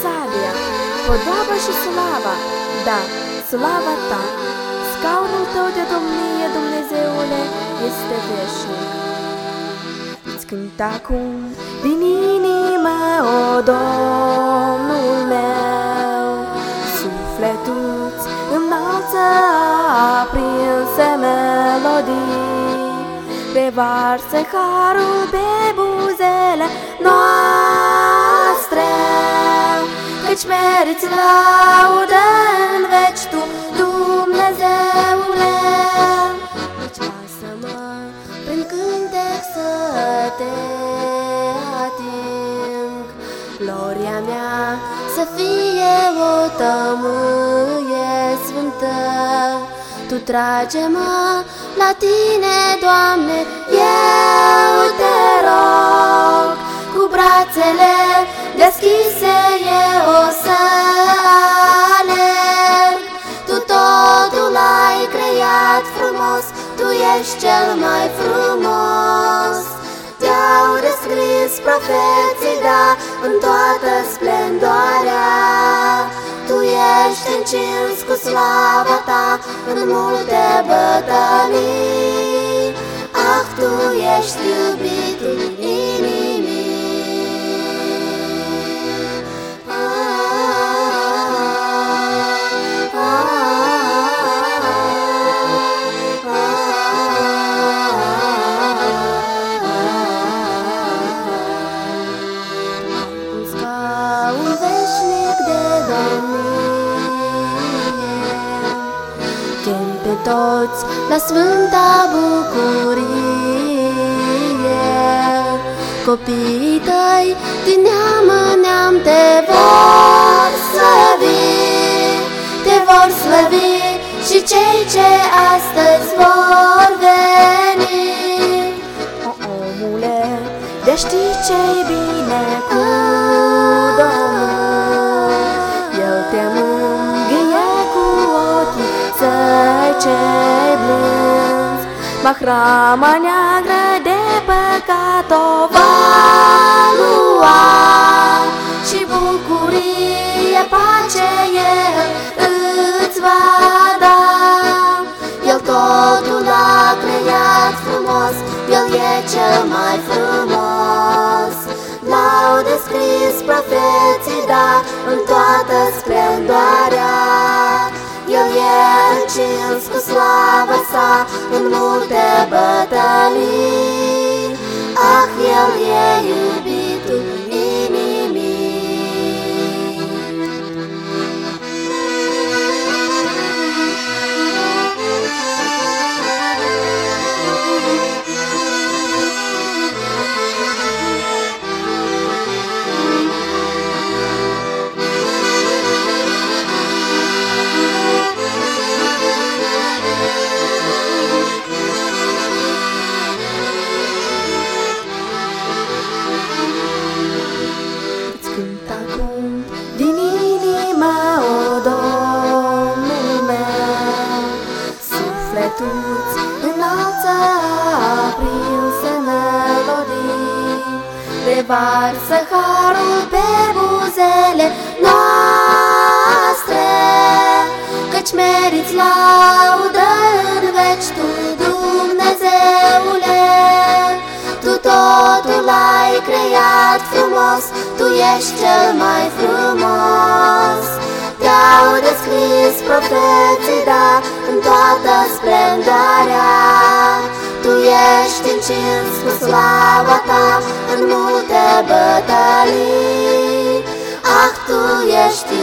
sabia, podoaba și slava, da, slava ta, scaunul tău de domnie, Dumnezeule, este veșnic. Îți cânt acum din inimă, o Domnul meu, sufletul-ți înalță aprinse melodii, revarsă harul pe buzele noastre, căci meriți laudă în veci tu, Dumnezeule. Deci lasă-mă prin cântec să te ating, gloria mea să fie o tămâie sfântă. Tu trage-mă la tine, Doamne, eu te rog, cu brațele deschise eu o să alerg. Tu totul ai creat frumos, Tu ești cel mai frumos. Te-au descris profeții, da, în toată splendoarea. Tu ești încins cu slava ta în multe bătălii. Ah, Tu ești iubitul toți la sfânta bucurie. Copiii tăi din neam în neam te vor slăvi Te vor slăvi și cei ce astăzi vor veni. O, omule, de știi ce-i bine cu Mahrama neagră de păcat o va lua Și bucurie, pace El îți va da. El totul a creat frumos El e cel mai frumos. L-au descris profeții, da, în toată splendoarea El e încins cu slava sa în multe bătălii Ah, El Revarsă harul pe buzele noastre. Căci meriți laudă în veci tu, Dumnezeule. Tu totul ai creat frumos, Tu ești cel mai frumos. Te-au descris profeții, da, în toată splendoarea Tu ești încins cu slava ta în multe bătălii Ah, Tu ești